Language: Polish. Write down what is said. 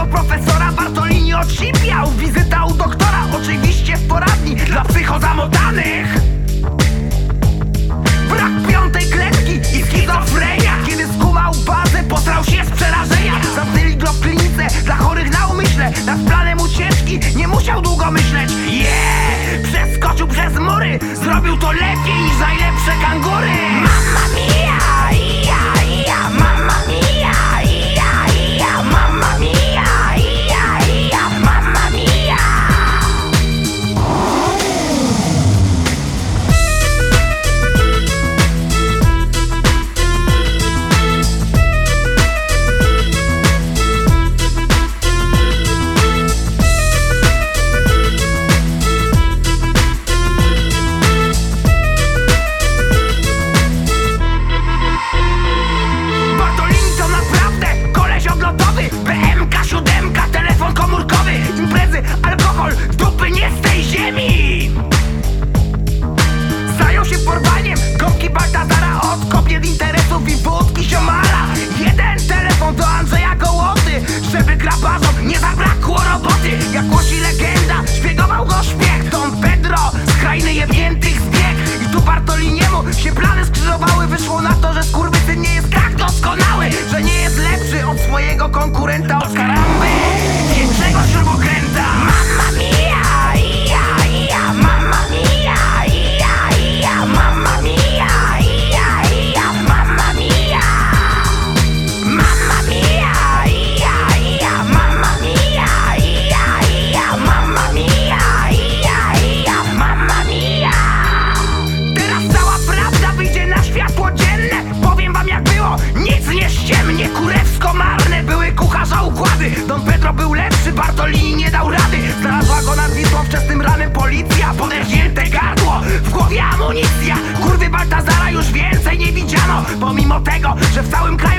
Polskiego profesora Bartolini odsipiał. Wizyta u doktora, oczywiście w poradni Dla psychozamotanych. Brak piątej klatki i schizofrenia. Kiedy skumał bazę, posrał się z przerażenia. Zamknęli go w klinice dla chorych na umyśle. Nad planem ucieczki nie musiał długo myśleć. Yeah! Przeskoczył przez mury. Zrobił to lepiej niż najlepsze kangury. Mamma mia! amigo concurrente. Zapadła nad Wisłą wczesnym ranem policja. Poderżnięte gardło, w głowie amunicja. Kurwy Baltazara już więcej nie widziano Pomimo tego, że w całym kraju